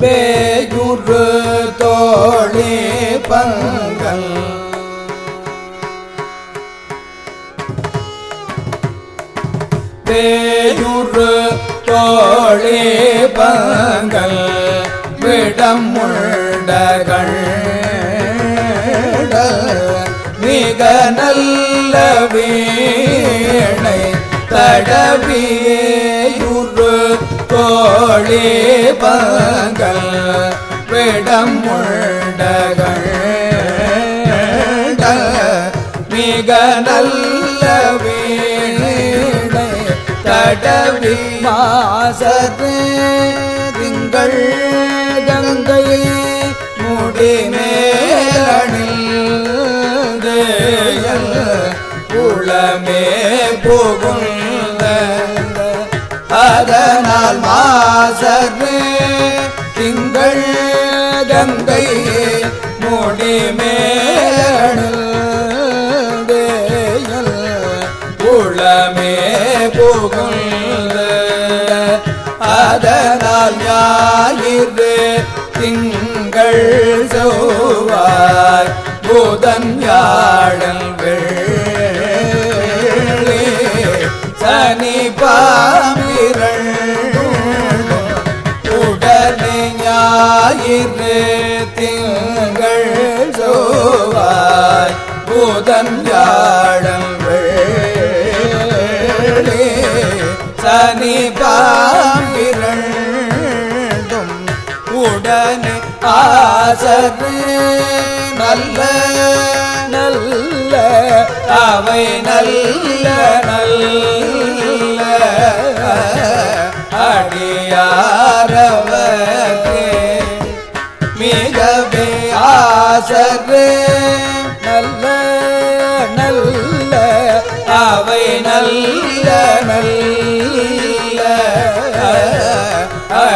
பேயுரு தோழி பங்கல். பேயுரு தோழி பங்கல். விடம் முண்டகள் மிக நல்ல வீணை தடவியுறு தோழி பங்கள் விடம் முண்டகள் மிக நல்ல வேடை தடவி மாசத்து திங்கள் கங்கை முடிமேலணில் உளமே போகும். அதனால் மாசத்து திங்கள் கங்கை முடிமேலணில் உளமே புகுந்த அதனால் ஞாயிறு திங்கள் செவ்வாய் புதன் வியாழன் வெள்ளி ஞாயிறு திங்கள் சோவாய் புதன் வியாழன் சனி பாம்பிரண்டும் உடனே ஆசரு நல்ல நல்ல அவை நல்ல நல்ல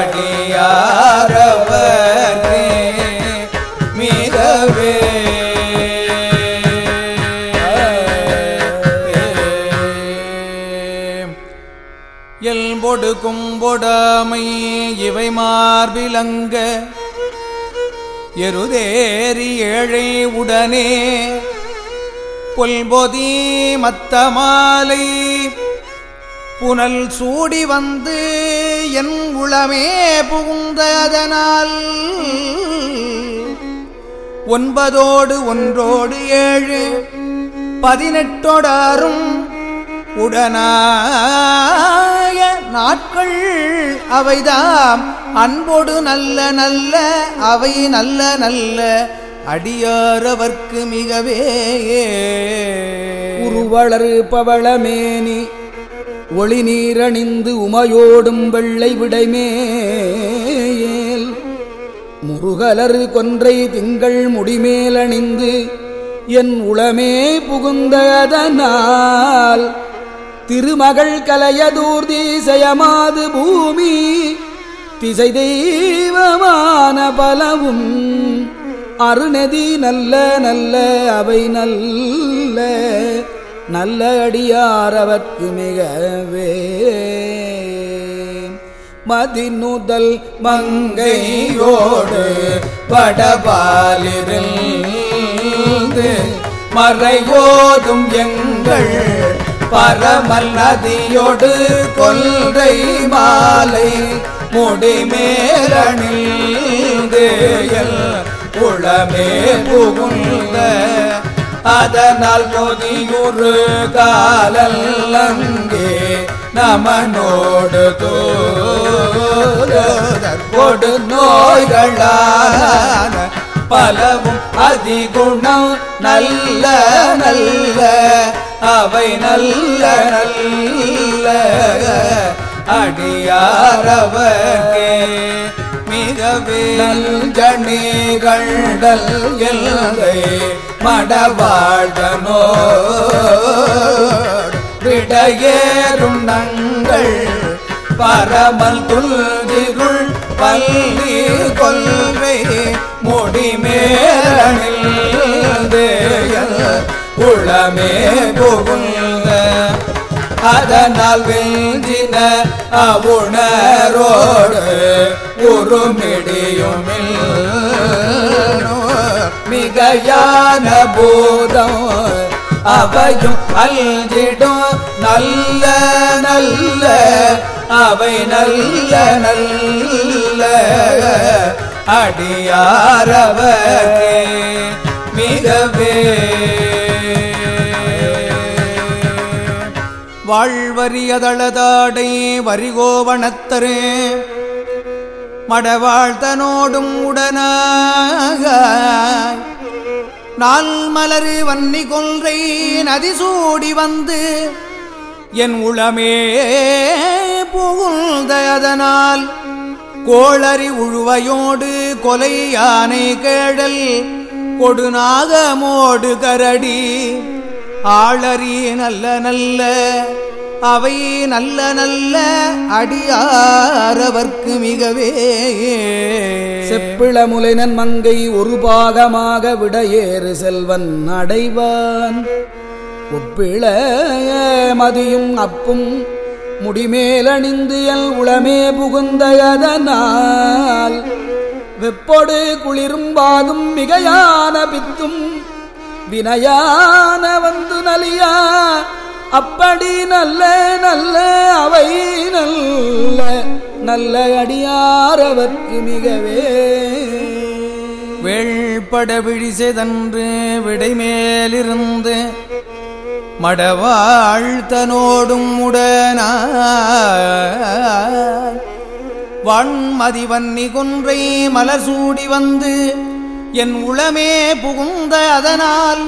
அடியாரவரே மிகவே எல்பொடு கும்பொடாமை இவை மார்பிலங்க எருதேறி ஏழை உடனே பொல்பொதி மத்த மாலை புனல் சூடி வந்து என் உளமே புகுந்ததனால் ஒன்பதோடு ஒன்றோடு ஏழு பதினெட்டோடாரும் உடனாய நாட்கள் அவைதாம். அன்போடு நல்ல நல்ல அவை நல்ல நல்ல அடியாரவர்க்கு மிகவே. உருவளரு பவளமேனி ஒளி நீரணிந்து உமையோடும் வெள்ளை விடைமேல். முருகலர் கொன்றை திங்கள் முடிமேலணிந்து என் உளமே புகுந்ததனால் திருமகள் கலையதூர்தி செயமாது பூமி திசை தெய்வமான பலவும். அருணதி நல்ல நல்ல அவை நல்ல நல்ல அடியாரவர்க்கு மிகவே. மதிநுதல் மங்கையோடு வடபாலிருந்து மறைவோதும் எங்கள் பரமல் நதியோடு கொல்றை மாலை முடிமேலணிந்து எல் உளமே புகுந்த அதனால் கொதியுறு காலல் அங்கே நமனோடு தூதர் கொடு நோய்களான பலவும் அதிகுணம் நல்ல நல்ல அவை நல்ல நல்ல அடியாரவர்க்கே. மிகவே நல் கண்டல் எல்லை மடவாழ்வனோ விடையேறும் நங்கள் பரமல் துல்கிருள் பள்ளி கொல்வை முடிமேலனில் உளமே புகுந்த அதனால் வெஞ்சின அவுணரோடு உருமிடியுமில் மிகையான போதம் அவையும் அல்ஜிடும் நல்ல நல்ல அவை நல்ல நல்ல. அடியாரவரே மிகவே வாழ்வரியதளதாடை வரிகோவணத்தரு மடவாழ்த்தனோடும் உடனாக நாள் மலரு வன்னி கொன்றை நதிசூடி வந்து என் உளமே புகுந்த அதனால் கோளறி உழுவையோடு கொலை யானை கேடல் கொடுநாகமோடு கரடி ஆளறி நல்ல நல்ல அவை நல்ல நல்ல அடியாரவர்க்கு மிகவே. செப்பிளமுலைனன் மங்கை ஒரு பாகமாக விடையேறு செல்வன் அடைவான். ஒப்பிள மதியும் அப்பும் முடிமேலணிந்து எல் உளமே புகுந்தயதனால் வெப்பொடு குளிரும்பாதும் மிகையான பித்தும் வினையான வந்து நலியா அப்படி நல்ல நல்ல அவை நல்ல நல்ல அடியாரவர்க்கு மிகவே. வெள்பட விழிசெதன்று விடைமேலிருந்து மடவாழ்த்தனோடும் உடன வண்மதிவன் நிகுன்றை மலசூடி வந்து என் உளமே புகுந்த அதனால்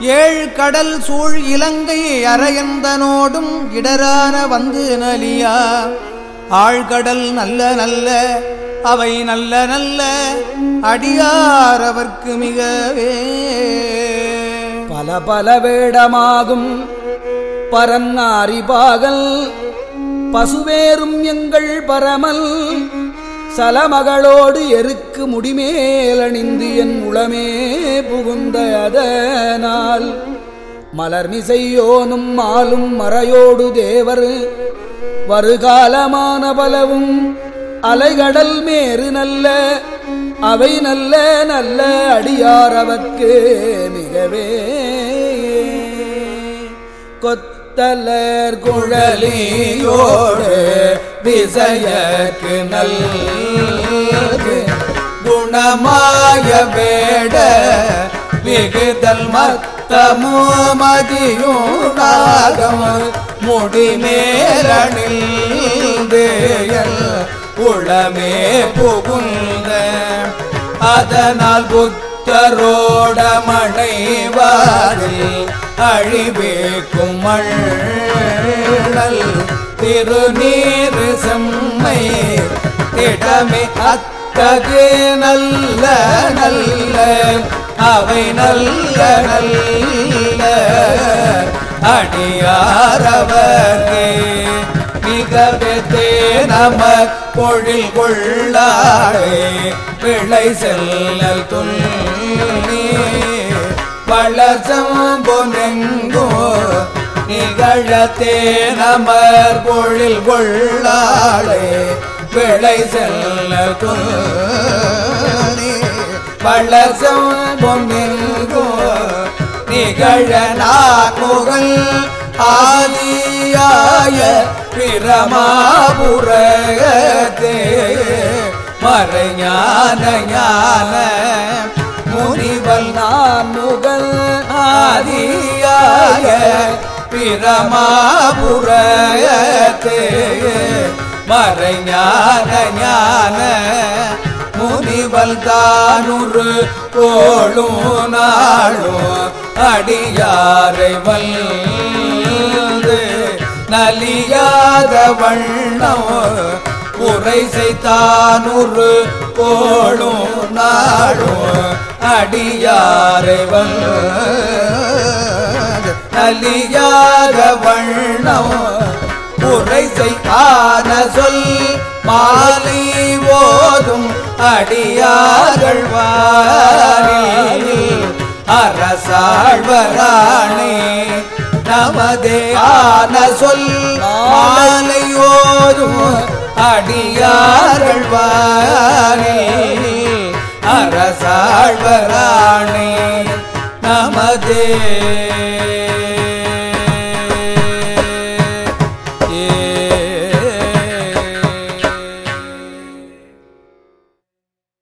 ஏழ் கடல் சூழ் இலங்கை அரையந்தனோடும் இடரான வந்து நலியா. ஆழ்கடல் நல்ல நல்ல அவை நல்ல நல்ல அடியாரவர்க்கு மிகவே. பல பல வேடமாகும் பரன்னாரிபாகல் பசுவேறும் எங்கள் பரமல் சலமகளோடு எருக்கு முடிமேலணிந்து என் உளமே புகுந்த அதனால். மலர்மிசையோனும் மாலும் மறையோடு தேவர் வருகாலமான பலவும் அலைகடல் மேறு நல்ல அவை நல்ல நல்ல அடியாரவர்க்கு மிகவே. கொத்தலர் குழலியோடு விசையக்கு நல்கு. குணமாய வேட விகுதல் மத்தமோ மதியும் நாகம் முடிமேலணில் உளமே புகுந்த அதனால் புத்த மனைவாரில் அழிவேக்கும் மண்ணல் திருநீர் செம்மை திடமே அத்தகு நல்ல நல்ல அவை நல்ல நல்ல அடியாரவர்கே மிகவே நம பொழில் கொள்ளாரே பிழை செல்லல் துண்ணி வளசம் பொனெங்கோ நிகழத்தே நமர் பொழில் கொள்ளாளே. பிழை செல்லல் துண்ணி வளசம் பொனெங்கோ நிகழ நான்முகல் ஆதியாய பிரமாபுரகத்தே. மறைஞான ஞான முனிவல் நான் முகல் ஆதியாய பிரமாபுரத்தே மறைஞான ஞான முனிவல் தானுரு கோளும் நாளும் அடியாரை வல்து நலியாத வண்ணம் உரை செய்தானுரு போடும் நாடும். அடியாரை வல்து வண்ணம். உரை செய்தான சொல் மாலை ஓதும் அடியார்கள் வாரி அரசாழ்வராணே நமதே ஆன சொல் மாலையோரும் அடியார்கள்வாரே அரசாழ்வராணி நமதே.